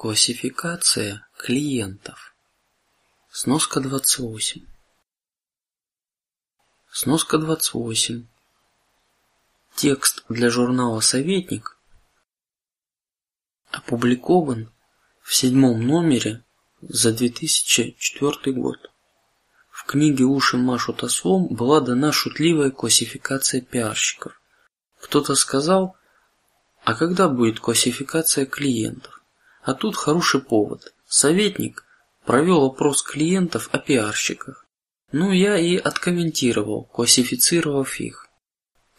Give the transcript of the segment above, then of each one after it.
Классификация клиентов. Сноска 28. Сноска 28. Текст для журнала Советник опубликован в седьмом номере за 2004 год. В книге "Уши машут ослом" была дана шутливая классификация пиарщиков. Кто-то сказал, а когда будет классификация клиентов? А тут хороший повод. Советник провел опрос клиентов о пиарщиках. Ну я и откомментировал, классифицировав их.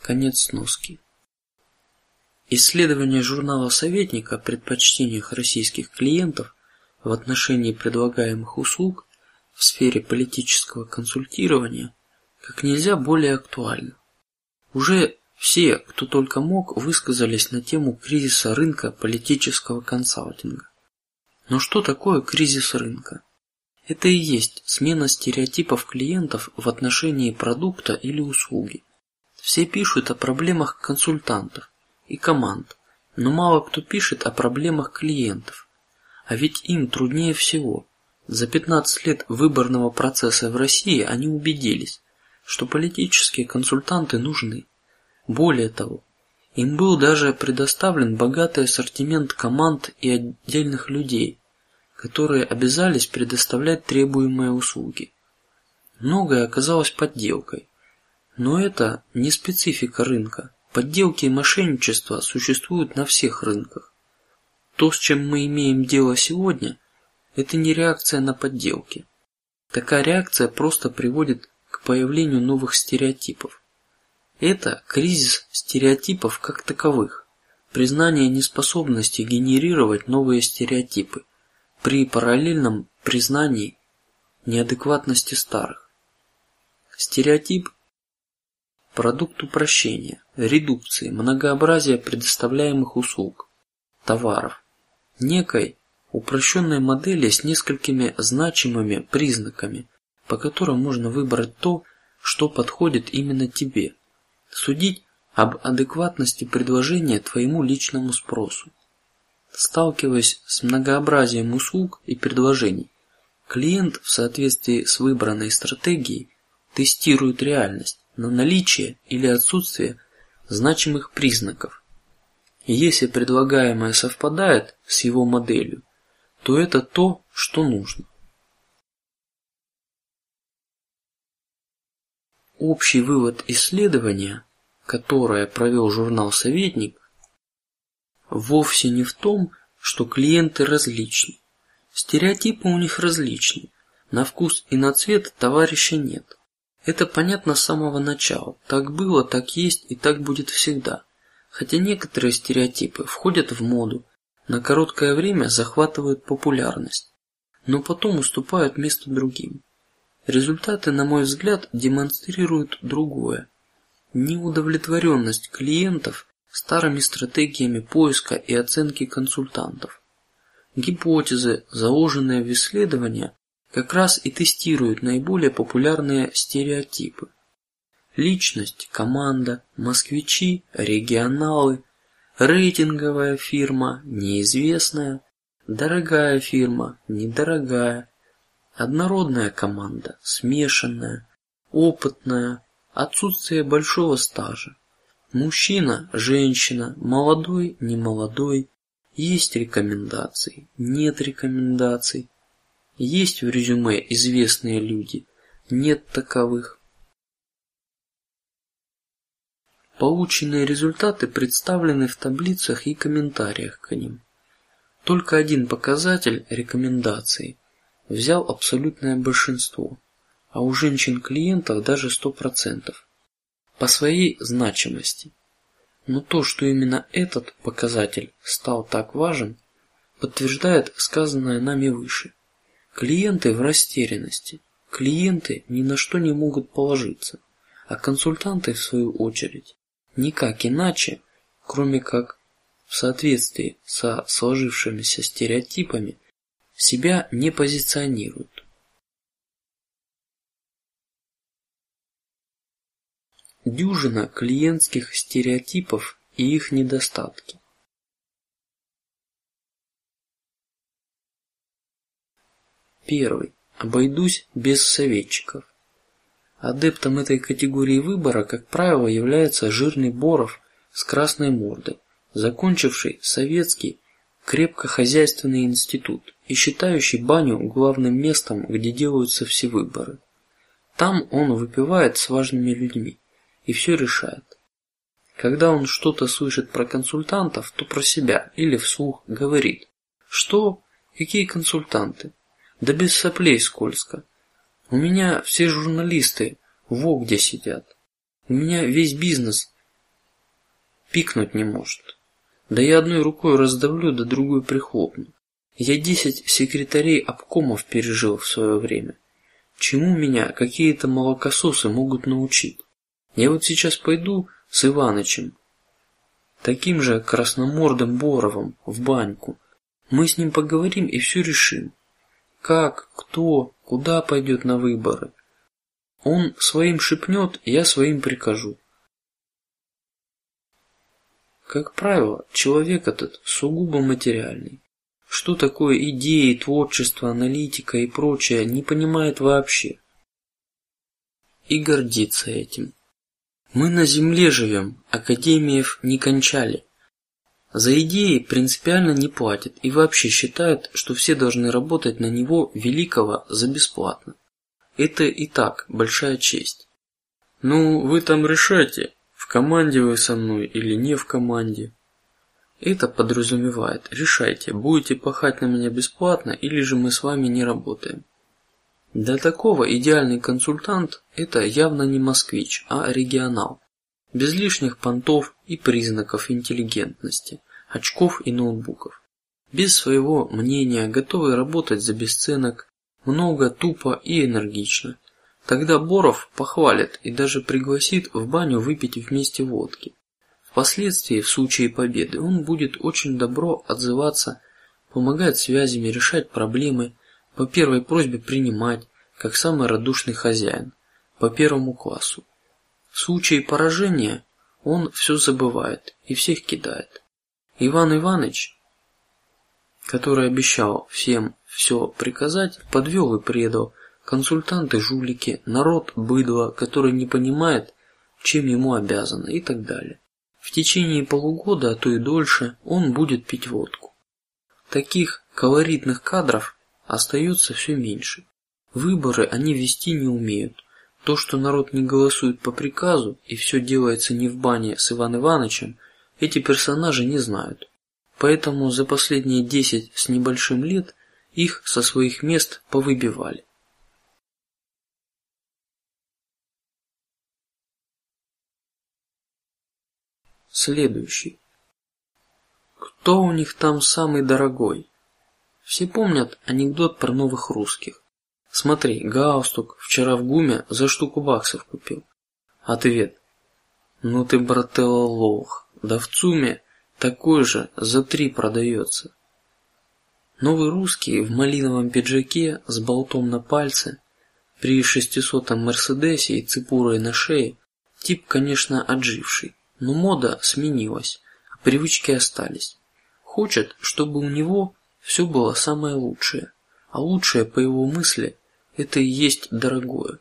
Конец сноски. Исследование журнала Советника о предпочтениях российских клиентов в отношении предлагаемых услуг в сфере политического консультирования как нельзя более актуально. Уже все, кто только мог, высказались на тему кризиса рынка политического консалтинга. Но что такое кризис рынка? Это и есть смена стереотипов клиентов в отношении продукта или услуги. Все пишут о проблемах консультантов и команд, но мало кто пишет о проблемах клиентов. А ведь им труднее всего. За 15 лет выборного процесса в России они убедились, что политические консультанты нужны. Более того, им был даже предоставлен богатый ассортимент команд и отдельных людей, которые обязались предоставлять требуемые услуги. Многое оказалось подделкой, но это не специфика рынка. Подделки и мошенничество существуют на всех рынках. То, с чем мы имеем дело сегодня, это не реакция на подделки. Такая реакция просто приводит к появлению новых стереотипов. Это кризис стереотипов как таковых, признание неспособности генерировать новые стереотипы при параллельном признании неадекватности старых. Стереотип – продукт упрощения, редукции, многообразия предоставляемых услуг, товаров, некой упрощенной модели с несколькими значимыми признаками, по которым можно выбрать то, что подходит именно тебе судить об адекватности предложения твоему личному спросу. Сталкиваясь с многообразием услуг и предложений, клиент в соответствии с выбранной стратегией тестирует реальность на наличие или отсутствие значимых признаков. Если предлагаемое совпадает с его моделью, то это то, что нужно. Общий вывод исследования, которое провел журнал Советник, вовсе не в том, что клиенты различны. Стереотипы у них различны. На вкус и на цвет товарища нет. Это понятно с самого начала. Так было, так есть и так будет всегда. Хотя некоторые стереотипы входят в моду, на короткое время захватывают популярность, но потом уступают место другим. Результаты, на мой взгляд, демонстрируют другое: неудовлетворенность клиентов старыми стратегиями поиска и оценки консультантов. Гипотезы, заложенные в исследования, как раз и тестируют наиболее популярные стереотипы: личность, команда, москвичи, регионалы, рейтинговая фирма, неизвестная, дорогая фирма, недорогая, Однородная команда, смешанная, опытная, отсутствие большого стажа. Мужчина, женщина, молодой, не молодой. Есть рекомендации, нет рекомендаций. Есть в резюме известные люди, нет таковых. Полученные результаты представлены в таблицах и комментариях к ним. Только один показатель рекомендации взял абсолютное большинство, а у женщин клиентов даже сто процентов по своей значимости. Но то, что именно этот показатель стал так важен, подтверждает сказанное нами выше. Клиенты в растерянности, клиенты ни на что не могут положиться, а консультанты в свою очередь никак иначе, кроме как в соответствии со сложившимися стереотипами себя не позиционируют. Дюжина клиентских стереотипов и их недостатки. Первый. Обойдусь без советчиков. Адептом этой категории выбора, как правило, является жирный Боров с красной мордой, закончивший советский крепкохозяйственный институт и считающий баню главным местом, где делаются все выборы. Там он выпивает с важными людьми и все решает. Когда он что-то слышит про консультантов, то про себя или вслух говорит: что, какие консультанты? Да без соплей скользко. У меня все журналисты во где сидят. У меня весь бизнес пикнуть не может. Да я одной рукой раздавлю, да другой прихлопну. Я десять секретарей обкомов пережил в свое время. Чему меня какие-то молокососы могут научить? Я вот сейчас пойду с Иванычем, таким же красномордым Боровым, в баньку. Мы с ним поговорим и все решим. Как, кто, куда пойдет на выборы. Он своим шепнет, я своим прикажу. Как правило, человек этот сугубо материальный. Что такое идеи, творчество, аналитика и прочее, не понимает вообще. И гордится этим. Мы на земле живем, академиев не кончали. За идеи принципиально не платят и вообще считают, что все должны работать на него великого за бесплатно. Это и так большая честь. Ну, вы там решайте, команде вы со мной или не в команде. Это подразумевает, решайте, будете пахать на меня бесплатно или же мы с вами не работаем. Для такого идеальный консультант – это явно не москвич, а регионал, без лишних понтов и признаков интеллигентности, очков и ноутбуков, без своего мнения, готовый работать за бесценок, много, тупо и энергично, Тогда Боров похвалит и даже пригласит в баню выпить вместе водки. Впоследствии, в случае победы, он будет очень добро отзываться, помогать связями, решать проблемы, по первой просьбе принимать, как самый радушный хозяин, по первому классу. В случае поражения он все забывает и всех кидает. Иван Иванович, который обещал всем все приказать, подвел и предал, консультанты жулики, народ быдло, который не понимает, чем ему обязаны и так далее. В течение полугода, а то и дольше, он будет пить водку. Таких колоритных кадров остается все меньше. Выборы они вести не умеют. То, что народ не голосует по приказу и все делается не в бане с Иван Ивановичем, эти персонажи не знают. Поэтому за последние десять с небольшим лет их со своих мест повыбивали. Следующий. Кто у них там самый дорогой? Все помнят анекдот про новых русских. Смотри, галстук вчера в гуме за штуку баксов купил. Ответ: Ну ты брателло лох, да в ЦУМе такой же за три продается. Новый русский в малиновом пиджаке с болтом на пальце, при шестисотом Мерседесе и цепурой на шее, тип, конечно, отживший. Но мода сменилась, а привычки остались. Хочет, чтобы у него все было самое лучшее, а лучшее по его мысли это и есть дорогое.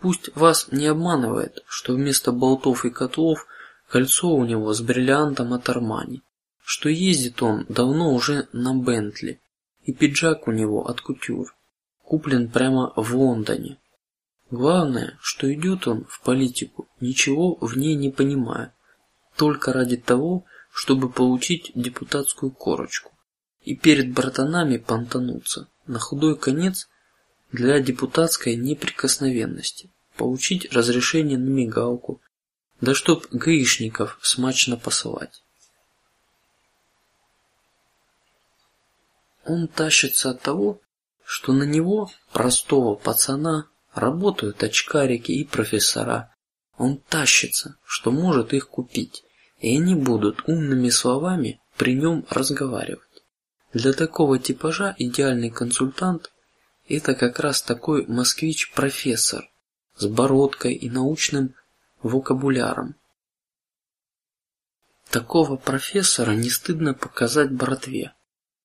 Пусть вас не обманывает, что вместо болтов и котлов кольцо у него с бриллиантом от Армани, что ездит он давно уже на Бентли, и пиджак у него от Кутюр, куплен прямо в Лондоне. Главное, что идет он в политику, ничего в ней не понимая, только ради того, чтобы получить депутатскую корочку и перед братанами понтануться на худой конец для депутатской неприкосновенности, получить разрешение на мигалку, да чтоб гаишников смачно посылать. Он тащится от того, что на него простого пацана работают очкарики и профессора. Он тащится, что может их купить и они будут умными словами при нем разговаривать. Для такого типажа идеальный консультант – это как раз такой москвич-профессор с бородкой и научным вокабуляром. Такого профессора не стыдно показать братве.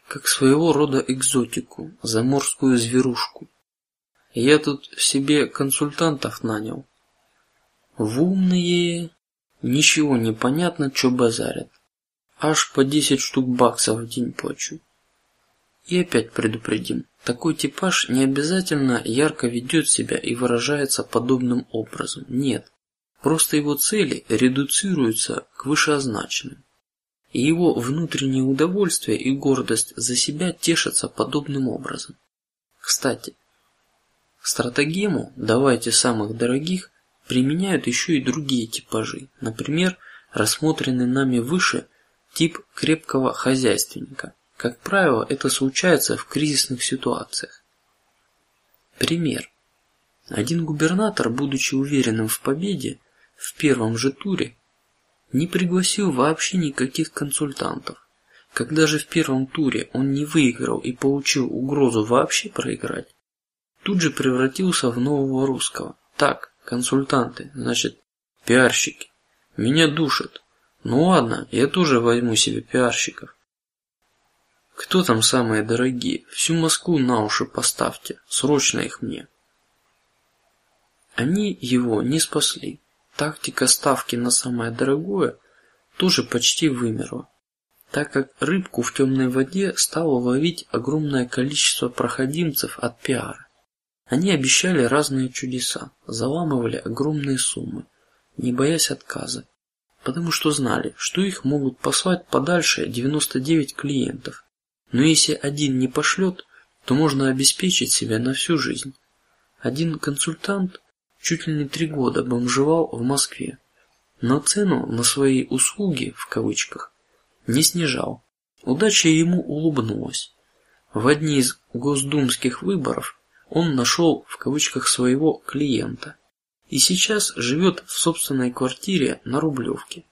как своего рода экзотику, заморскую зверушку. Я тут себе консультантов нанял. В умные, ничего не понятно, что базарят. Аж по десять штук баксов в день плачу. И опять предупредим: такой типаж не обязательно ярко ведет себя и выражается подобным образом. Нет, просто его цели редуцируются к вышеозначенным, и его внутреннее удовольствие и гордость за себя тешатся подобным образом. Кстати, стратегему «давайте самых дорогих» применяют еще и другие типажи, например, рассмотренный нами выше тип крепкого хозяйственника как правило, это случается в кризисных ситуациях. Пример: один губернатор, будучи уверенным в победе в первом же туре, не пригласил вообще никаких консультантов. Когда же в первом туре он не выиграл и получил угрозу вообще проиграть, тут же превратился в нового русского. Так, консультанты, значит, пиарщики. Меня душат. Ну ладно, я тоже возьму себе пиарщиков. Кто там самые дорогие? Всю Москву на уши поставьте, срочно их мне. Они его не спасли. Тактика ставки на самое дорогое тоже почти вымерла, так как рыбку в темной воде стало ловить огромное количество проходимцев от пиара. Они обещали разные чудеса, заламывали огромные суммы, не боясь отказа, потому что знали, что их могут послать подальше 99 клиентов, но если один не пошлет, то можно обеспечить себя на всю жизнь. Один консультант чуть ли не три года бомжевал в Москве, но цену на свои услуги в кавычках не снижал. Удача ему улыбнулась. В одни из госдумских выборов он нашел в кавычках своего клиента и сейчас живет в собственной квартире на Рублевке.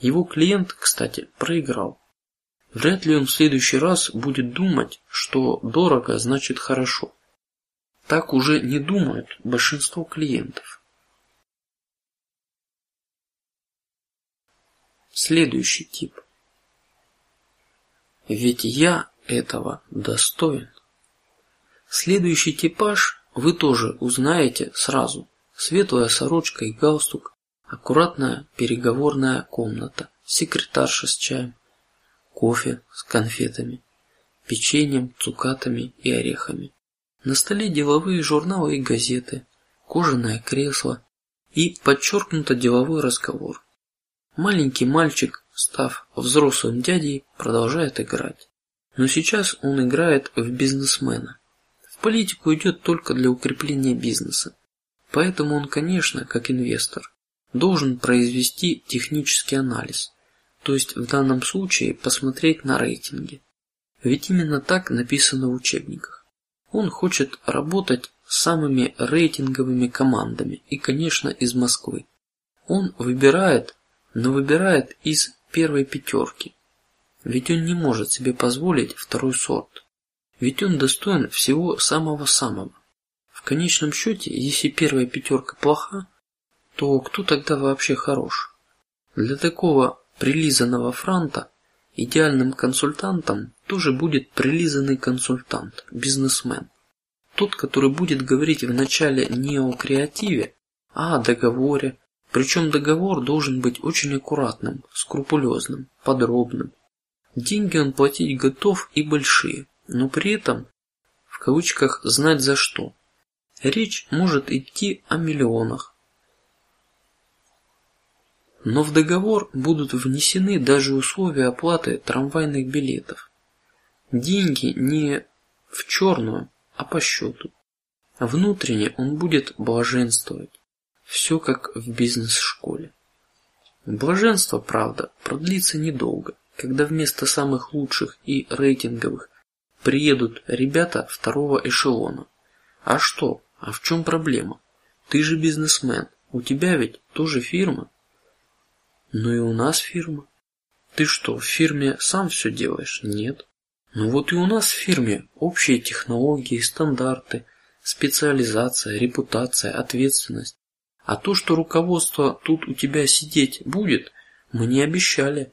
Его клиент, кстати, проиграл. Вряд ли он в следующий раз будет думать, что дорого значит хорошо. Так уже не думают большинство клиентов. Следующий тип. Ведь я этого достоин. Следующий типаж вы тоже узнаете сразу: светлая сорочка и галстук, аккуратная переговорная комната, секретарша с чаем, кофе с конфетами, печеньем, цукатами и орехами. На столе деловые журналы и газеты, кожаное кресло и подчеркнуто деловой разговор. Маленький мальчик, став взрослым дядей, продолжает играть, но сейчас он играет в бизнесмена. Политику идет только для укрепления бизнеса, поэтому он, конечно, как инвестор, должен произвести технический анализ, то есть в данном случае посмотреть на рейтинги. Ведь именно так написано в учебниках. Он хочет работать с самыми рейтинговыми командами и, конечно, из Москвы. Он выбирает, но выбирает из первой пятерки. Ведь он не может себе позволить второй сорт. Ведь он достоин всего самого самого. В конечном счете, если первая пятерка плоха, то кто тогда вообще хорош? Для такого прилизанного франта идеальным консультантом тоже будет прилизанный консультант, бизнесмен, тот, который будет говорить вначале не о креативе, а о договоре, причем договор должен быть очень аккуратным, скрупулезным, подробным. Деньги он платить готов и большие, но при этом в кавычках знать за что. Речь может идти о миллионах, но в договор будут внесены даже условия оплаты трамвайных билетов. Деньги не в черную, а по счету. Внутренне он будет блаженствовать. Все как в бизнес-школе. Блаженство, правда, продлится недолго, когда вместо самых лучших и рейтинговых приедут ребята второго эшелона. А что? А в чем проблема? Ты же бизнесмен, у тебя ведь тоже фирма. Ну и у нас фирма. Ты что, в фирме сам все делаешь? Нет. Ну вот и у нас в фирме общие технологии, стандарты, специализация, репутация, ответственность. А то, что руководство тут у тебя сидеть будет, мы не обещали.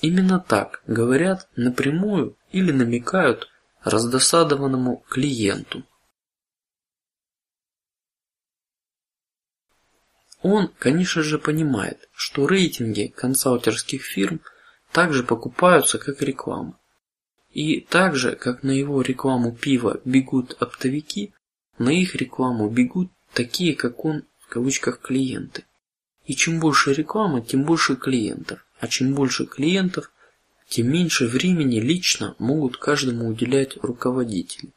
Именно так говорят напрямую или намекают раздосадованному клиенту. Он, конечно же, понимает, что рейтинги консалтерских фирм также покупаются как реклама, и так же, как на его рекламу пива бегут оптовики, на их рекламу бегут такие, как он в кавычках клиенты. И чем больше рекламы, тем больше клиентов, а чем больше клиентов, тем меньше времени лично могут каждому уделять руководители.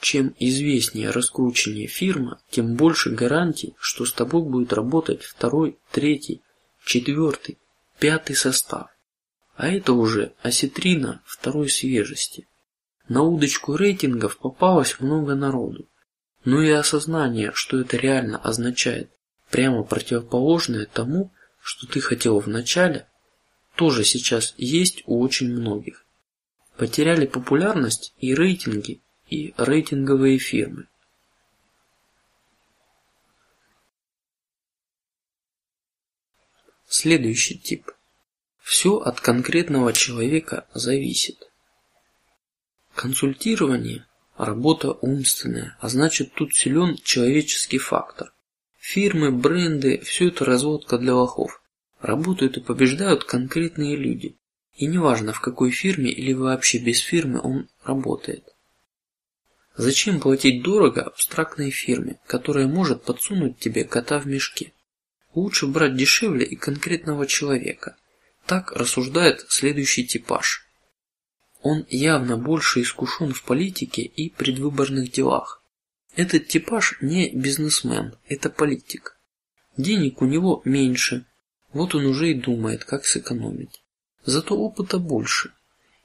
Чем известнее, раскрученнее фирма, тем больше гарантий, что с тобой будет работать второй, третий, четвертый, пятый состав. А это уже осетрина второй свежести. На удочку рейтингов попалось много народу, но и осознание, что это реально означает прямо противоположное тому, что ты хотел в начале, тоже сейчас есть у очень многих. Потеряли популярность и рейтинги, и рейтинговые фирмы. Следующий тип. Все от конкретного человека зависит. Консультирование – работа умственная, а значит тут силен человеческий фактор. Фирмы, бренды – все это разводка для лохов. Работают и побеждают конкретные люди, и неважно в какой фирме или вообще без фирмы он работает. Зачем платить дорого абстрактной фирме, которая может подсунуть тебе кота в мешке? Лучше брать дешевле и конкретного человека. Так рассуждает следующий типаж. Он явно больше искушен в политике и предвыборных делах. Этот типаж не бизнесмен, это политик. Денег у него меньше, вот он уже и думает, как сэкономить. Зато опыта больше,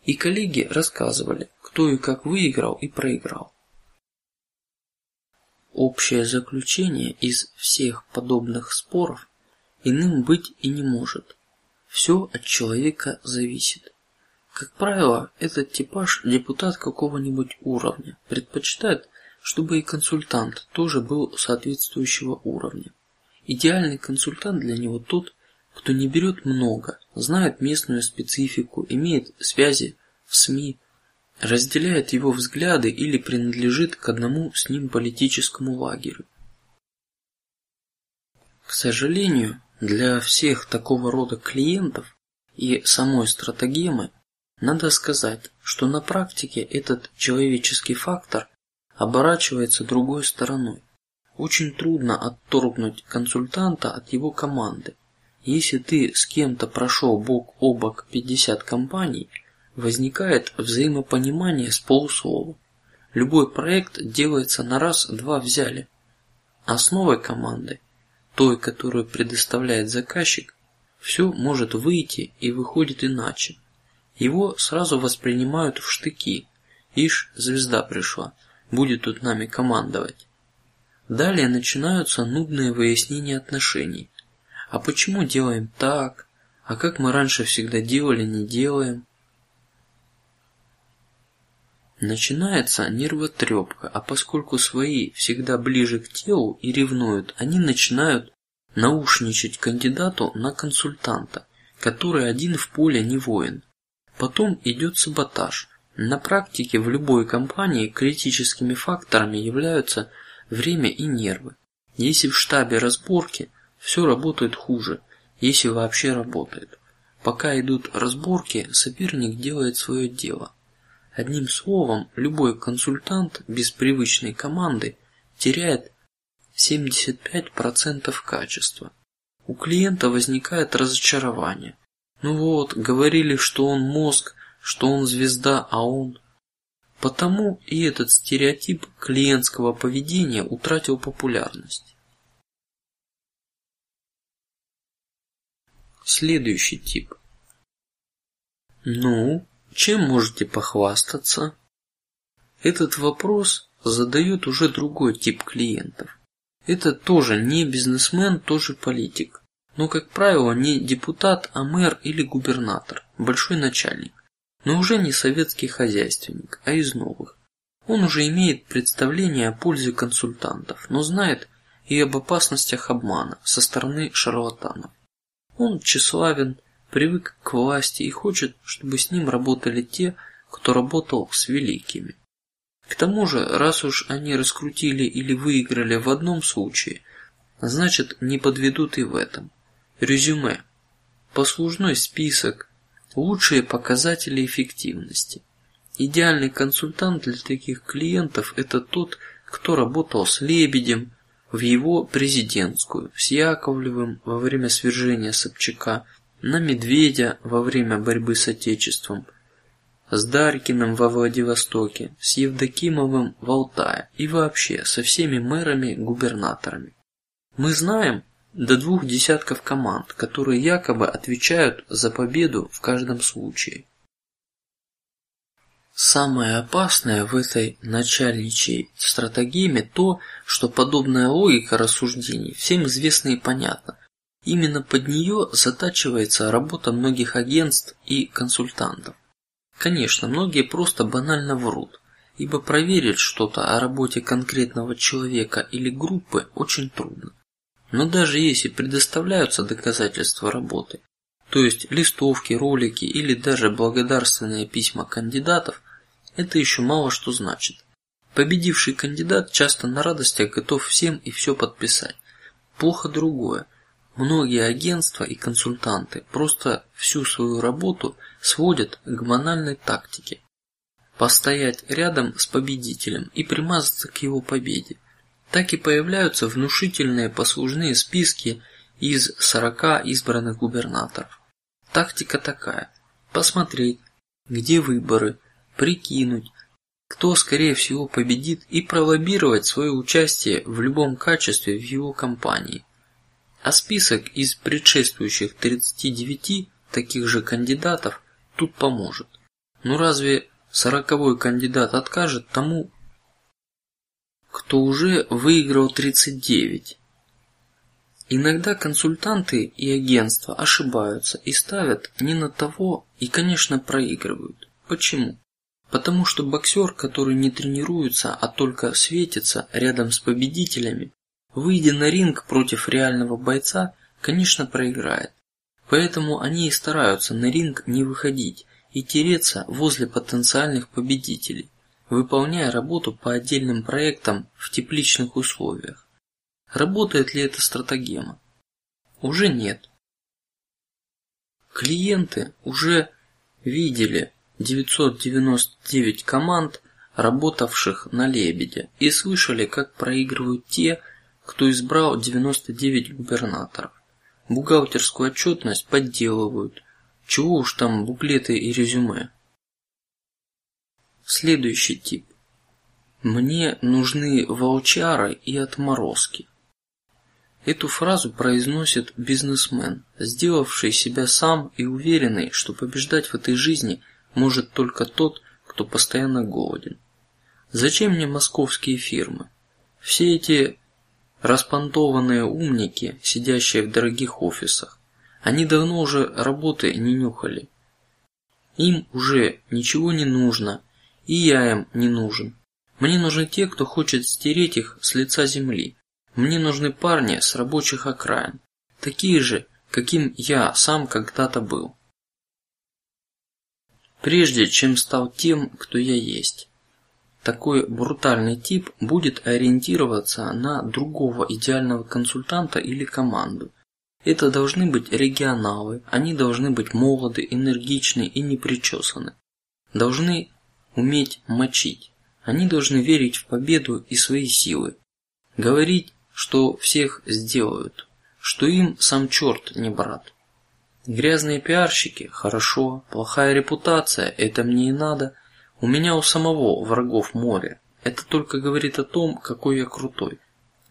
и коллеги рассказывали, кто и как выиграл и проиграл. Общее заключение из всех подобных споров иным быть и не может. Все от человека зависит. Как правило, этот типаж депутат какого-нибудь уровня предпочитает чтобы и консультант тоже был соответствующего уровня. Идеальный консультант для него тот, кто не берет много, знает местную специфику, имеет связи в СМИ, разделяет его взгляды или принадлежит к одному с ним политическому лагерю. К сожалению, для всех такого рода клиентов и самой стратегемы надо сказать, что на практике этот человеческий фактор оборачивается другой стороной. Очень трудно отторгнуть консультанта от его команды. Если ты с кем-то прошел бок о бок 50 компаний, возникает взаимопонимание с полуслова. Любой проект делается на раз-два взяли. Основой команды, той, которую предоставляет заказчик, все может выйти и выходит иначе. Его сразу воспринимают в штыки. Ишь, звезда пришла будет тут нами командовать. Далее начинаются нудные выяснения отношений. А почему делаем так? А как мы раньше всегда делали, не делаем? Начинается нервотрепка, а поскольку свои всегда ближе к телу и ревнуют, они начинают наушничать кандидату на консультанта, который один в поле не воин. Потом идет саботаж, на практике в любой компании критическими факторами являются время и нервы. Если в штабе разборки, все работает хуже, если вообще работает. Пока идут разборки, соперник делает свое дело. Одним словом, любой консультант без привычной команды теряет 75% качества. У клиента возникает разочарование. Ну вот, говорили, что он мозг, что он звезда, а он. Потому и этот стереотип клиентского поведения утратил популярность. Следующий тип. Ну, чем можете похвастаться? Этот вопрос задает уже другой тип клиентов. Это тоже не бизнесмен, тоже политик, но как правило не депутат, а мэр или губернатор, большой начальник но уже не советский хозяйственник, а из новых. Он уже имеет представление о пользе консультантов, но знает и об опасностях обмана со стороны шарлатанов. Он тщеславен, привык к власти и хочет, чтобы с ним работали те, кто работал с великими. К тому же, раз уж они раскрутили или выиграли в одном случае, значит не подведут и в этом. Резюме, послужной список, лучшие показатели эффективности. Идеальный консультант для таких клиентов – это тот, кто работал с Лебедем в его президентскую, с Яковлевым во время свержения Собчака, на Медведя во время борьбы с отечеством, с Дарькиным во Владивостоке, с Евдокимовым в Алтае и вообще со всеми мэрами, губернаторами. Мы знаем до двух десятков команд, которые якобы отвечают за победу в каждом случае. Самое опасное в этой начальничьей стратегеме то, что подобная логика рассуждений всем известна и понятна. Именно под нее затачивается работа многих агентств и консультантов. Конечно, многие просто банально врут, ибо проверить что-то о работе конкретного человека или группы очень трудно. Но даже если предоставляются доказательства работы, то есть листовки, ролики или даже благодарственные письма кандидатов, это еще мало что значит. Победивший кандидат часто на радостях готов всем и все подписать. Плохо другое. Многие агентства и консультанты просто всю свою работу сводят к банальной тактике: постоять рядом с победителем и примазаться к его победе. Так и появляются внушительные послужные списки из 40 избранных губернаторов. Тактика такая: посмотреть, где выборы, прикинуть, кто скорее всего победит и пролоббировать свое участие в любом качестве в его кампании. А список из предшествующих 39 таких же кандидатов тут поможет. Ну разве сороковой кандидат откажет тому, кто уже выиграл 39? Иногда консультанты и агентства ошибаются и ставят не на того и, конечно, проигрывают. Почему? Потому что боксер, который не тренируется, а только светится рядом с победителями, выйдя на ринг против реального бойца, конечно, проиграет. Поэтому они и стараются на ринг не выходить и тереться возле потенциальных победителей, выполняя работу по отдельным проектам в тепличных условиях. Работает ли эта стратегема? Уже нет. Клиенты уже видели 999 команд, работавших на лебеде, и слышали, как проигрывают те, кто избрал 99 губернаторов. Бухгалтерскую отчетность подделывают. Чего уж там буклеты и резюме. Следующий тип. Мне нужны волчары и отморозки. Эту фразу произносит бизнесмен, сделавший себя сам и уверенный, что побеждать в этой жизни может только тот, кто постоянно голоден. Зачем мне московские фирмы? Все эти распантованные умники, сидящие в дорогих офисах, они давно уже работы не нюхали. Им уже ничего не нужно, и я им не нужен. Мне нужны те, кто хочет стереть их с лица земли. Мне нужны парни с рабочих окраин, такие же, каким я сам когда-то был прежде чем стал тем, кто я есть. Такой брутальный тип будет ориентироваться на другого идеального консультанта или команду. Это должны быть регионалы, они должны быть молоды, энергичны и непричесаны, должны уметь мочить, они должны верить в победу и свои силы, говорить, что всех сделают, что им сам черт не брат. Грязные пиарщики – хорошо, плохая репутация – это мне и надо. У меня у самого врагов море. Это только говорит о том, какой я крутой.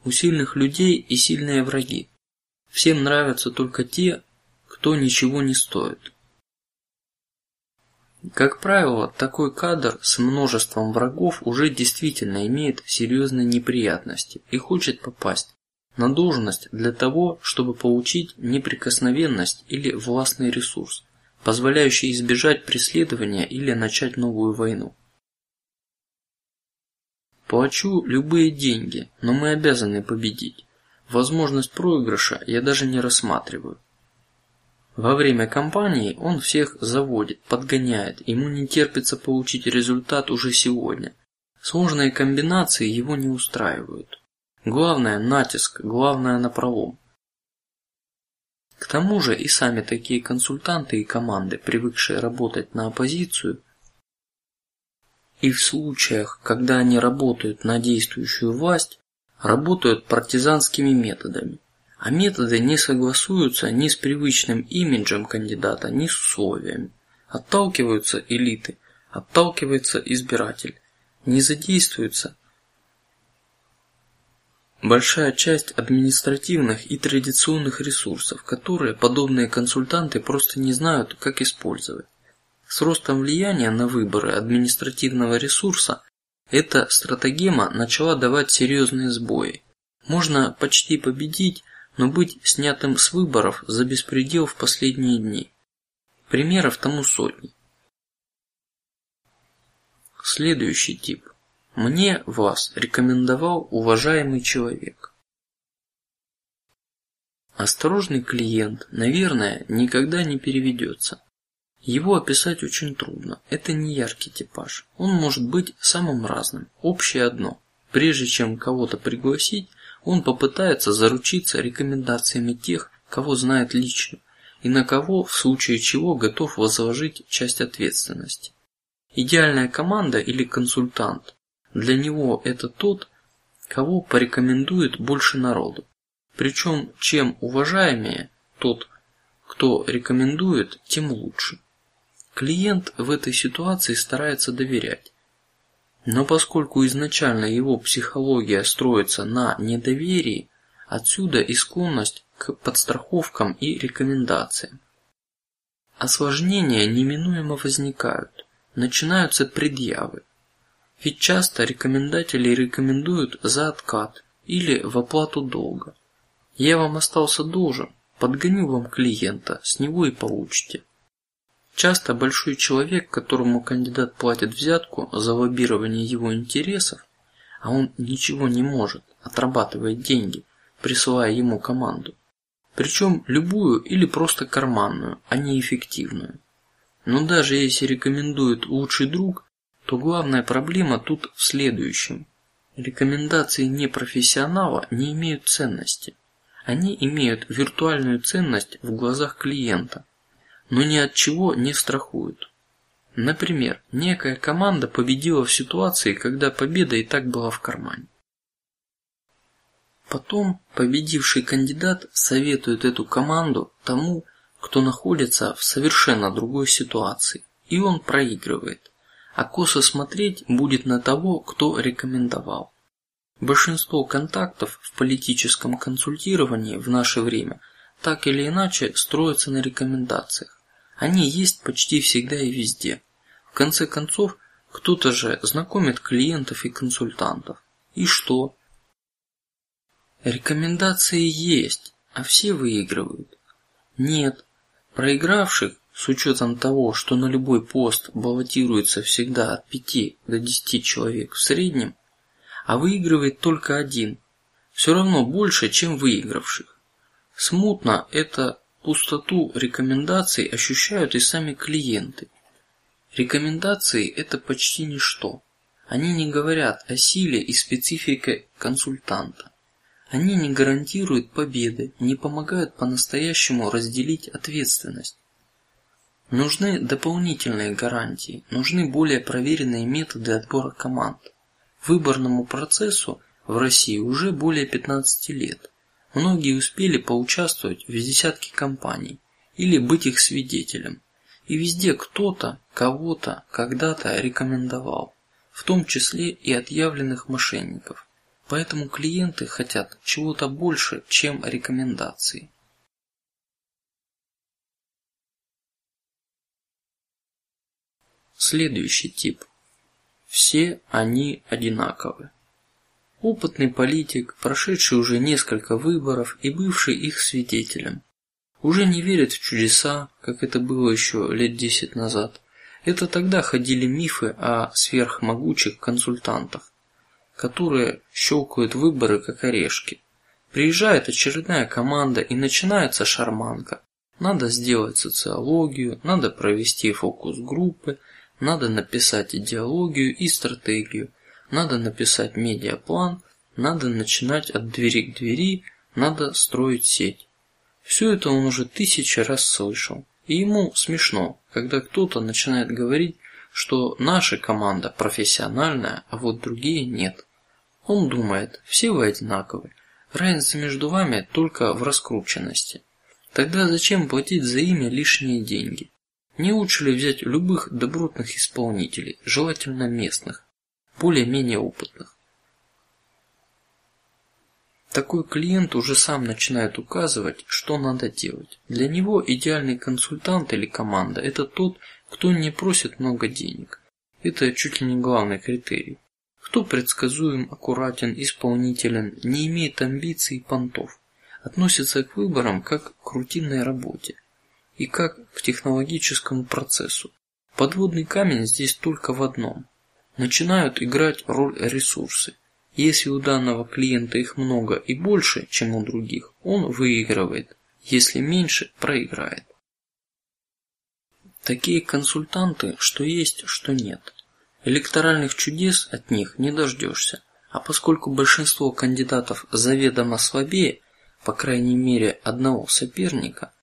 У сильных людей и сильные враги. Всем нравятся только те, кто ничего не стоит. Как правило, такой кадр с множеством врагов уже действительно имеет серьезные неприятности и хочет попасть на должность для того, чтобы получить неприкосновенность или властный ресурс, позволяющий избежать преследования или начать новую войну. Плачу любые деньги, но мы обязаны победить. Возможность проигрыша я даже не рассматриваю. Во время кампании он всех заводит, подгоняет, ему не терпится получить результат уже сегодня. Сложные комбинации его не устраивают. Главное натиск, главное напролом. К тому же и сами такие консультанты и команды, привыкшие работать на оппозицию, и в случаях, когда они работают на действующую власть, работают партизанскими методами, а методы не согласуются ни с привычным имиджем кандидата, ни с условиями. Отталкиваются элиты, отталкивается избиратель, не задействуется большая часть административных и традиционных ресурсов, которые подобные консультанты просто не знают, как использовать. С ростом влияния на выборы административного ресурса эта стратегема начала давать серьезные сбои. Можно почти победить, но быть снятым с выборов за беспредел в последние дни. Примеров тому сотни. Следующий тип. Мне вас рекомендовал уважаемый человек. Осторожный клиент, наверное, никогда не переведется. Его описать очень трудно. Это не яркий типаж. Он может быть самым разным. Общее одно: прежде чем кого-то пригласить, он попытается заручиться рекомендациями тех, кого знает лично, и на кого в случае чего готов возложить часть ответственности. Идеальная команда или консультант для него это тот, кого порекомендует больше народу. Причем чем уважаемее тот, кто рекомендует, тем лучше. Клиент в этой ситуации старается доверять, но поскольку изначально его психология строится на недоверии, отсюда и склонность к подстраховкам и рекомендациям. Осложнения неминуемо возникают, начинаются предъявы, ведь часто рекомендатели рекомендуют за откат или в оплату долга. Я вам остался должен, подгоню вам клиента, с него и получите. Часто большой человек, которому кандидат платит взятку за лоббирование его интересов, а он ничего не может, отрабатывает деньги, присылая ему команду, причем любую или просто карманную, а не эффективную. Но даже если рекомендует лучший друг, то главная проблема тут в следующем: рекомендации непрофессионала не имеют ценности. Они имеют виртуальную ценность в глазах клиента, но ни от чего не страхуют. Например, некая команда победила в ситуации, когда победа и так была в кармане. Потом победивший кандидат советует эту команду тому, кто находится в совершенно другой ситуации, и он проигрывает, а косо смотреть будет на того, кто рекомендовал. Большинство контактов в политическом консультировании в наше время так или иначе строятся на рекомендациях. Они есть почти всегда и везде. В конце концов, кто-то же знакомит клиентов и консультантов. И что? Рекомендации есть, а все выигрывают. Нет, проигравших с учетом того, что на любой пост баллотируется всегда от пяти до десяти человек в среднем, а выигрывает только один, все равно больше, чем выигравших. Смутно это Пустоту рекомендаций ощущают и сами клиенты. Рекомендации – это почти ничто. Они не говорят о силе и специфике консультанта. Они не гарантируют победы, не помогают по-настоящему разделить ответственность. Нужны дополнительные гарантии, нужны более проверенные методы отбора команд. Выборному процессу в России уже более 15 лет. Многие успели поучаствовать в десятке кампаний или быть их свидетелем, и везде кто-то кого-то когда-то рекомендовал, в том числе и отъявленных мошенников. Поэтому клиенты хотят чего-то больше, чем рекомендации. Следующий тип. Все они одинаковы. Опытный политик, прошедший уже несколько выборов и бывший их свидетелем, уже не верит в чудеса, как это было еще лет десять назад. Это тогда ходили мифы о сверхмогучих консультантах, которые щелкают выборы как орешки. Приезжает очередная команда и начинается шарманка. Надо сделать социологию, надо провести фокус-группы, надо написать идеологию и стратегию, надо написать медиаплан, надо начинать от двери к двери, надо строить сеть. Все это он уже тысячи раз слышал, и ему смешно, когда кто-то начинает говорить, что наша команда профессиональная, а вот другие нет. Он думает, все вы одинаковы, разница между вами только в раскрученности. Тогда зачем платить за имя лишние деньги? Не лучше ли взять любых добротных исполнителей, желательно местных, более-менее опытных? Такой клиент уже сам начинает указывать, что надо делать. Для него идеальный консультант или команда – это тот, кто не просит много денег. Это чуть ли не главный критерий. Кто предсказуем, аккуратен, исполнителен, не имеет амбиций и понтов, относится к выборам как к рутинной работе и как к технологическому процессу. Подводный камень здесь только в одном: начинают играть роль ресурсы. Если у данного клиента их много и больше, чем у других, он выигрывает. Если меньше, проиграет. Такие консультанты, что есть, что нет. Электоральных чудес от них не дождешься, а поскольку большинство кандидатов заведомо слабее, по крайней мере одного соперника,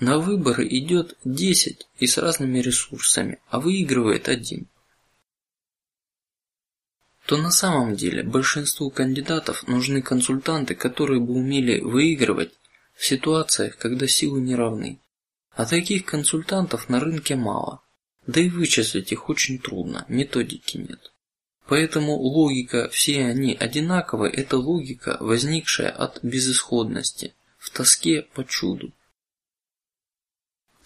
на выборы идет десять и с разными ресурсами, а выигрывает один. То на самом деле большинству кандидатов нужны консультанты, которые бы умели выигрывать в ситуациях, когда силы не равны. А таких консультантов на рынке мало. Да и вычислить их очень трудно, методики нет. Поэтому логика «все они одинаковы» – это логика, возникшая от безысходности, в тоске по чуду.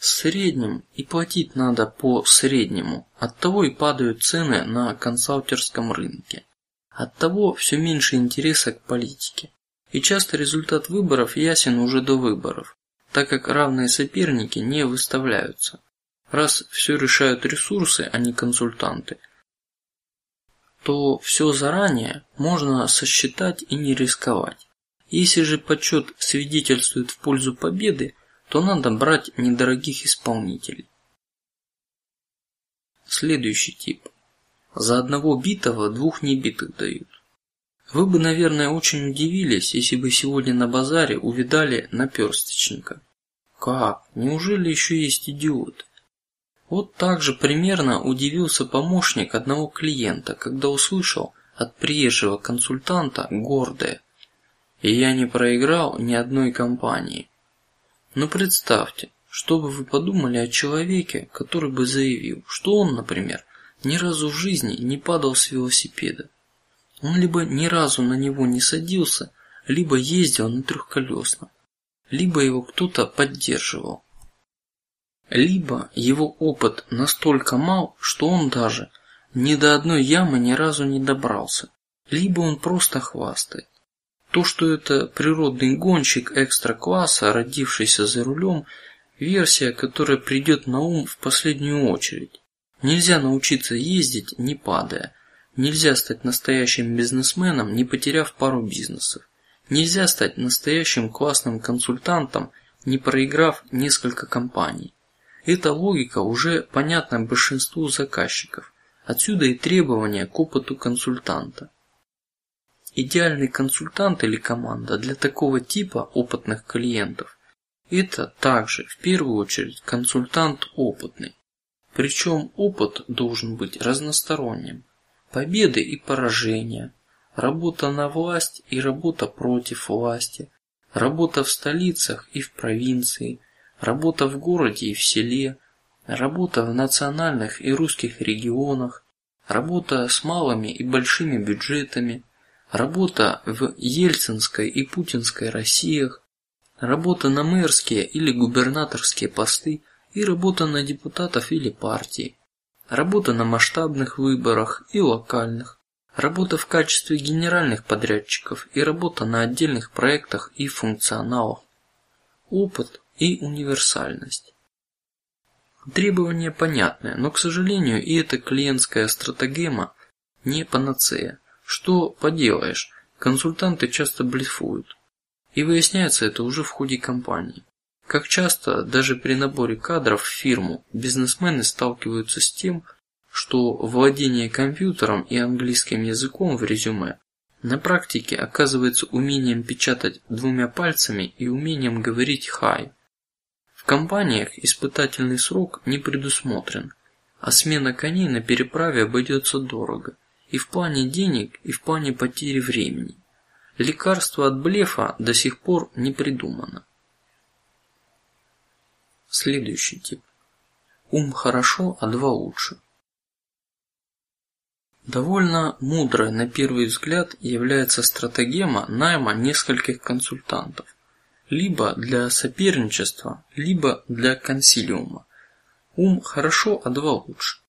В среднем и платить надо по среднему, от того и падают цены на консалтерском рынке. От того все меньше интереса к политике, и часто результат выборов ясен уже до выборов, так как равные соперники не выставляются. Раз все решают ресурсы, а не консультанты, то все заранее можно сосчитать и не рисковать. Если же подсчет свидетельствует в пользу победы, то надо брать недорогих исполнителей. Следующий тип: за одного битого двух небитых дают. Вы бы, наверное, очень удивились, если бы сегодня на базаре увидали наперсточника. Как? Неужели еще есть идиот? Вот так же примерно удивился помощник одного клиента, когда услышал от приезжего консультанта гордое: "И я не проиграл ни одной компании". Но представьте, что бы вы подумали о человеке, который бы заявил, что он, например, ни разу в жизни не падал с велосипеда. Он либо ни разу на него не садился, либо ездил на трехколесном, либо его кто-то поддерживал, либо его опыт настолько мал, что он даже ни до одной ямы ни разу не добрался, либо он просто хвастает. То, что это природный гонщик экстра класса, родившийся за рулем, версия, которая придет на ум в последнюю очередь. Нельзя научиться ездить, не падая. Нельзя стать настоящим бизнесменом, не потеряв пару бизнесов. Нельзя стать настоящим классным консультантом, не проиграв несколько компаний. Эта логика уже понятна большинству заказчиков. Отсюда и требования к опыту консультанта. Идеальный консультант или команда для такого типа опытных клиентов – это также в первую очередь консультант опытный. Причем опыт должен быть разносторонним: победы и поражения, работа на власть и работа против власти, работа в столицах и в провинции, работа в городе и в селе, работа в национальных и русских регионах, работа с малыми и большими бюджетами, работа в ельцинской и путинской Россиях, работа на мэрские или губернаторские посты и работа на депутатов или партии, работа на масштабных выборах и локальных, работа в качестве генеральных подрядчиков и работа на отдельных проектах и функционалах, опыт и универсальность. Требования понятные, но, к сожалению, и эта клиентская стратегема не панацея. Что поделаешь, консультанты часто блефуют, и выясняется это уже в ходе кампании. Как часто даже при наборе кадров в фирму бизнесмены сталкиваются с тем, что владение компьютером и английским языком в резюме на практике оказывается умением печатать двумя пальцами и умением говорить хай. В компаниях испытательный срок не предусмотрен, а смена коней на переправе обойдется дорого и в плане денег, и в плане потери времени. Лекарство от блефа до сих пор не придумано. Следующий тип. Ум хорошо, а два лучше. Довольно мудрой на первый взгляд является стратегема найма нескольких консультантов, либо для соперничества, либо для консилиума. Ум хорошо, а два лучше.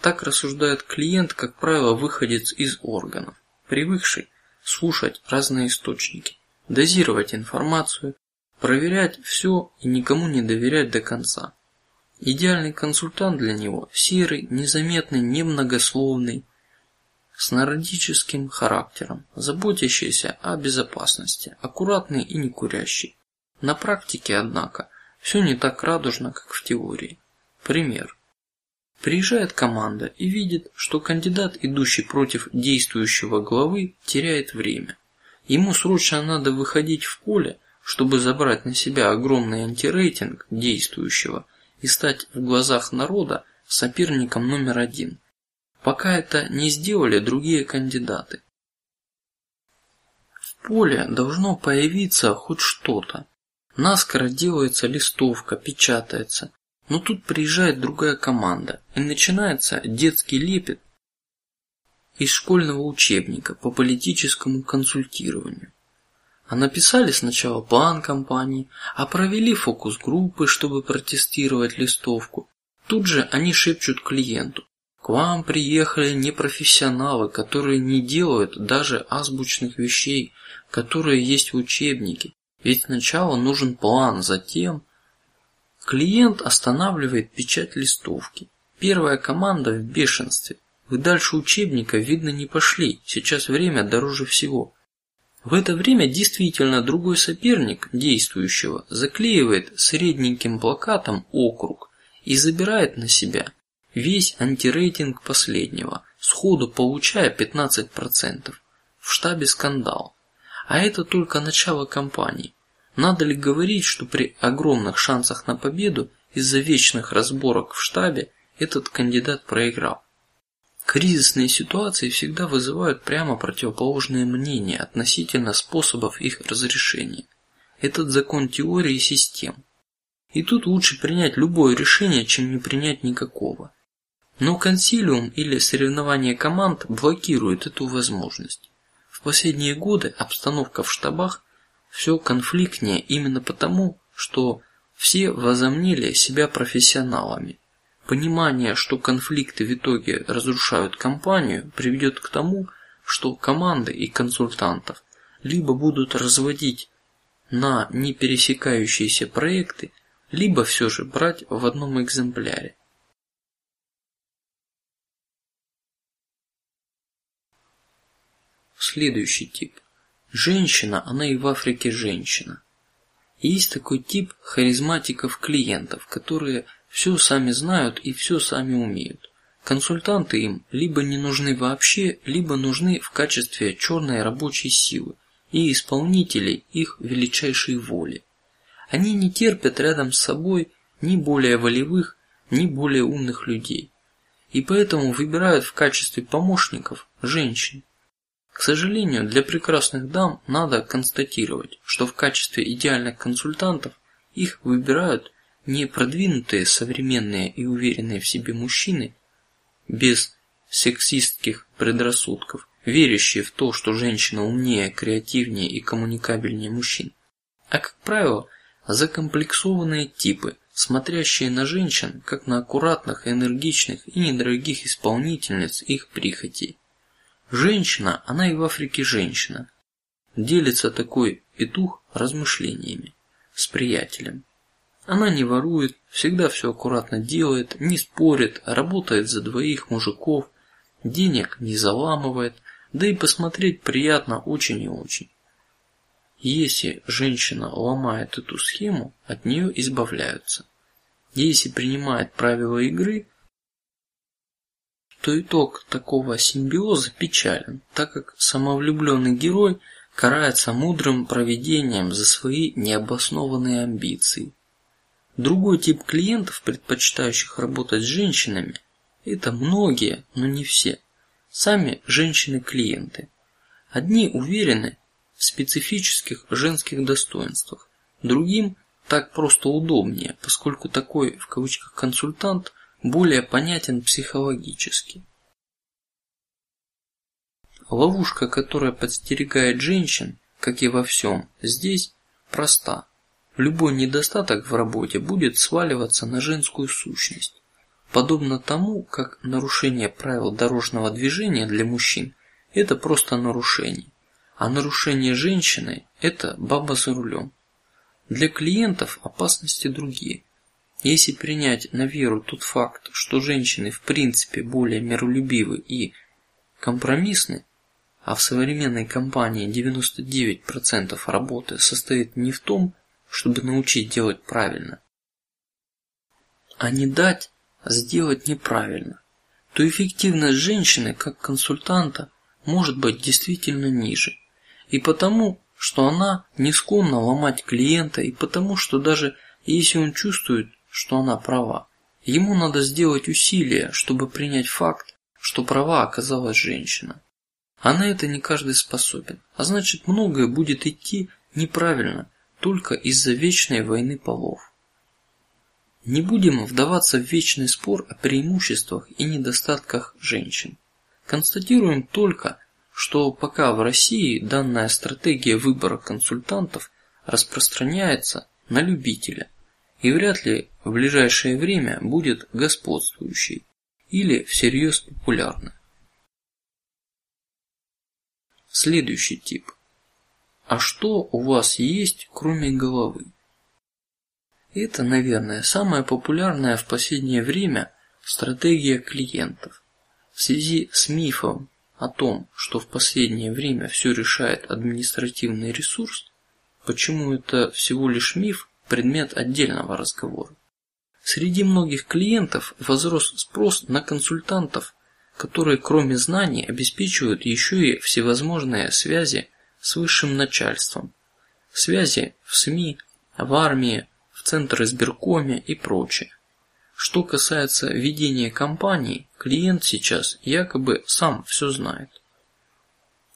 Так рассуждает клиент, как правило, выходец из органов, привыкший слушать разные источники, дозировать информацию, проверять все и никому не доверять до конца. Идеальный консультант для него серый, незаметный, немногословный, с нордическим характером, заботящийся о безопасности, аккуратный и не курящий. На практике, однако, все не так радужно, как в теории. Пример: приезжает команда и видит, что кандидат, идущий против действующего главы, теряет время. Ему срочно надо выходить в поле, чтобы забрать на себя огромный антирейтинг действующего и стать в глазах народа соперником номер один пока это не сделали другие кандидаты. В поле должно появиться хоть что-то. Наскоро делается листовка, печатается, но тут приезжает другая команда и начинается детский лепет из школьного учебника по политическому консультированию. А написали сначала план компании, а провели фокус-группы, чтобы протестировать листовку. Тут же они шепчут клиенту: к вам приехали непрофессионалы, которые не делают даже азбучных вещей, которые есть в учебнике. Ведь сначала нужен план, затем клиент останавливает печать листовки. Первая команда в бешенстве. Вы дальше учебника видно не пошли. Сейчас время дороже всего. В это время действительно другой соперник действующего заклеивает средненьким плакатом округ и забирает на себя весь антирейтинг последнего, сходу получая 15 процентов. В штабе скандал, а это только начало кампании. Надо ли говорить, что при огромных шансах на победу из-за вечных разборок в штабе этот кандидат проиграл? Кризисные ситуации всегда вызывают прямо противоположные мнения относительно способов их разрешения. Этот закон теории систем. И тут лучше принять любое решение, чем не принять никакого. Но консилиум или соревнование команд блокирует эту возможность. В последние годы обстановка в штабах все конфликтнее именно потому, что все возомнили себя профессионалами. Понимание, что конфликты в итоге разрушают компанию, приведет к тому, что команды и консультантов либо будут разводить на не пересекающиеся проекты, либо все же брать в одном экземпляре. Следующий тип. Женщина, она и в Африке женщина. есть такой тип харизматиков клиентов, которые все сами знают и все сами умеют. Консультанты им либо не нужны вообще, либо нужны в качестве черной рабочей силы и исполнителей их величайшей воли. Они не терпят рядом с собой ни более волевых, ни более умных людей, и поэтому выбирают в качестве помощников женщин. К сожалению, для прекрасных дам надо констатировать, что в качестве идеальных консультантов их выбирают не продвинутые, современные и уверенные в себе мужчины, без сексистских предрассудков, верящие в то, что женщина умнее, креативнее и коммуникабельнее мужчин, а как правило закомплексованные типы, смотрящие на женщин как на аккуратных, энергичных и недорогих исполнительниц их прихотей. Женщина, она и в Африке женщина. Делится такой петух размышлениями с приятелем. Она не ворует, всегда все аккуратно делает, не спорит, работает за двоих мужиков, денег не заламывает, да и посмотреть приятно очень и очень. Если женщина ломает эту схему, от нее избавляются. Если принимает правила игры, то итог такого симбиоза печален, так как самовлюбленный герой карается мудрым проведением за свои необоснованные амбиции. Другой тип клиентов, предпочитающих работать с женщинами, это многие, но не все. Сами женщины-клиенты. Одни уверены в специфических женских достоинствах, другим так просто удобнее, поскольку такой в кавычках консультант более понятен психологически. Ловушка, которая подстерегает женщин, как и во всем, здесь проста. Любой недостаток в работе будет сваливаться на женскую сущность, подобно тому, как нарушение правил дорожного движения для мужчин – это просто нарушение, а нарушение женщины – это баба за рулем. Для клиентов опасности другие. Если принять на веру тот факт, что женщины в принципе более миролюбивы и компромиссны, а в современной компании 99% работы состоит не в том, чтобы научить делать правильно, а не дать сделать неправильно, то эффективность женщины как консультанта может быть действительно ниже, и потому, что она не склонна ломать клиента, и потому, что даже если он чувствует, что она права, ему надо сделать усилие, чтобы принять факт, что права оказалась женщина. А на это не каждый способен, а значит многое будет идти неправильно только из-за вечной войны полов. Не будем вдаваться в вечный спор о преимуществах и недостатках женщин. Констатируем только, что пока в России данная стратегия выбора консультантов распространяется на любителя и вряд ли в ближайшее время будет господствующей или всерьез популярной. Следующий тип. А что у вас есть, кроме головы? Это, наверное, самая популярная в последнее время стратегия клиентов. В связи с мифом о том, что в последнее время все решает административный ресурс, почему это всего лишь миф, предмет отдельного разговора. Среди многих клиентов возрос спрос на консультантов которые кроме знаний обеспечивают еще и всевозможные связи с высшим начальством, связи в СМИ, в армии, в центры избиркоме и прочее. Что касается ведения компании, клиент сейчас якобы сам все знает.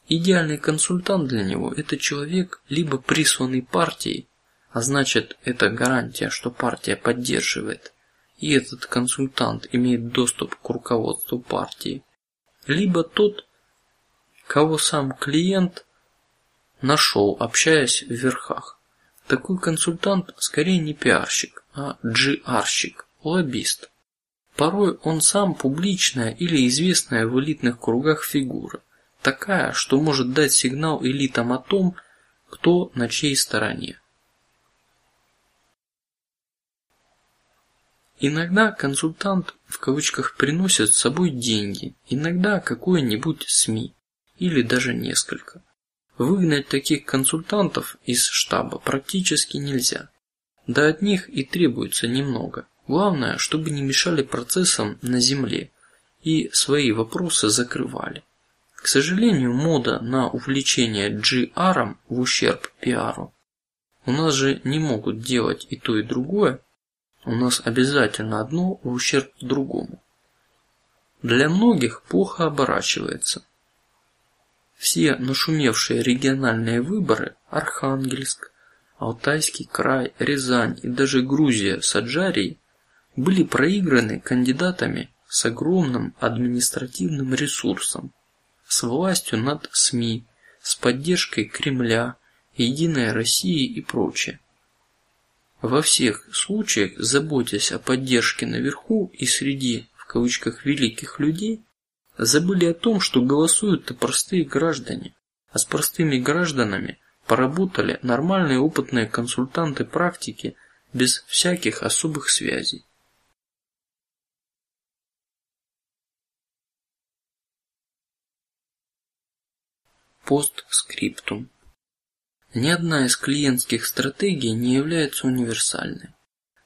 Идеальный консультант для него – это человек либо присланный партией, а значит это гарантия, что партия поддерживает, и этот консультант имеет доступ к руководству партии, либо тот, кого сам клиент нашел, общаясь в верхах. Такой консультант скорее не пиарщик, а GR-щик, лоббист. Порой он сам публичная или известная в элитных кругах фигура, такая, что может дать сигнал элитам о том, кто на чьей стороне. Иногда консультант в кавычках приносит с собой деньги, иногда какое-нибудь СМИ или даже несколько. Выгнать таких консультантов из штаба практически нельзя, да от них и требуется немного. Главное, чтобы не мешали процессам на земле и свои вопросы закрывали. К сожалению, мода на увлечение GR в ущерб пиару. У нас же не могут делать и то и другое у нас обязательно одно в ущерб другому. Для многих плохо оборачивается. Все нашумевшие региональные выборы – Архангельск, Алтайский край, Рязань и даже Грузия с Аджарией – были проиграны кандидатами с огромным административным ресурсом, с властью над СМИ, с поддержкой Кремля, Единой России и прочее. Во всех случаях, заботясь о поддержке наверху и среди в кавычках великих людей, забыли о том, что голосуют-то простые граждане, а с простыми гражданами поработали нормальные опытные консультанты практики без всяких особых связей. Постскриптум. Ни одна из клиентских стратегий не является универсальной,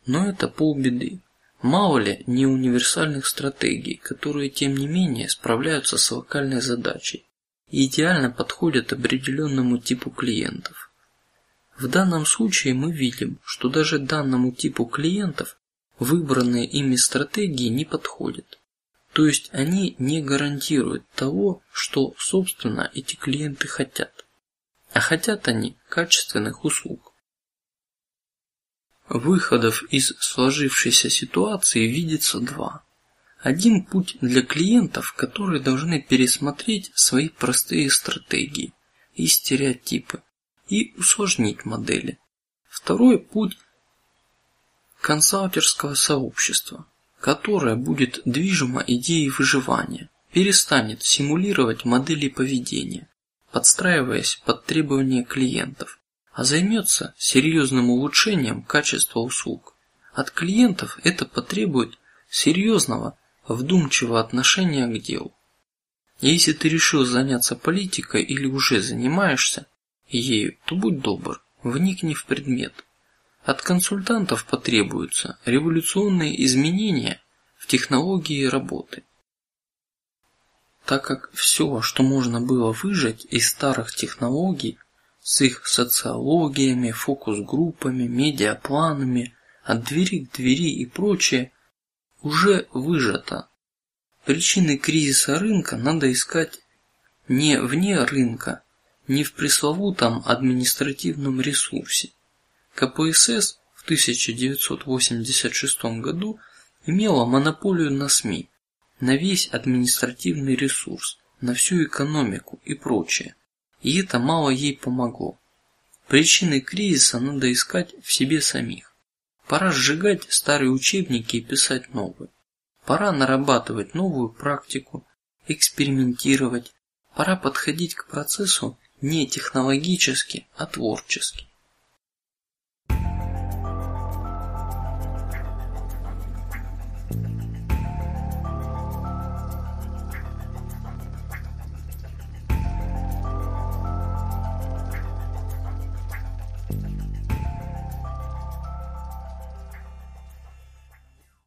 но это полбеды. Мало ли неуниверсальных стратегий, которые тем не менее справляются с локальной задачей и идеально подходят определенному типу клиентов. В данном случае мы видим, что даже данному типу клиентов выбранные ими стратегии не подходят. То есть они не гарантируют того, что собственно эти клиенты хотят, а хотят они качественных услуг. Выходов из сложившейся ситуации видится два. Один путь для клиентов, которые должны пересмотреть свои простые стратегии и стереотипы и усложнить модели. Второй путь консалтерского сообщества, которое будет движимо идеей выживания, перестанет симулировать модели поведения, подстраиваясь под требования клиентов а займется серьезным улучшением качества услуг. От клиентов это потребует серьезного, вдумчивого отношения к делу. Если ты решил заняться политикой или уже занимаешься ею, то будь добр, вникни в предмет. От консультантов потребуются революционные изменения в технологии работы, так как все, что можно было выжать из старых технологий, с их социологиями, фокус-группами, медиапланами, от двери к двери и прочее, уже выжато. Причины кризиса рынка надо искать не вне рынка, не в пресловутом административном ресурсе. КПСС в 1986 году имела монополию на СМИ, на весь административный ресурс, на всю экономику и прочее и это мало ей помогло. Причины кризиса надо искать в себе самих. Пора сжигать старые учебники и писать новые. Пора нарабатывать новую практику, экспериментировать. Пора подходить к процессу не технологически, а творчески.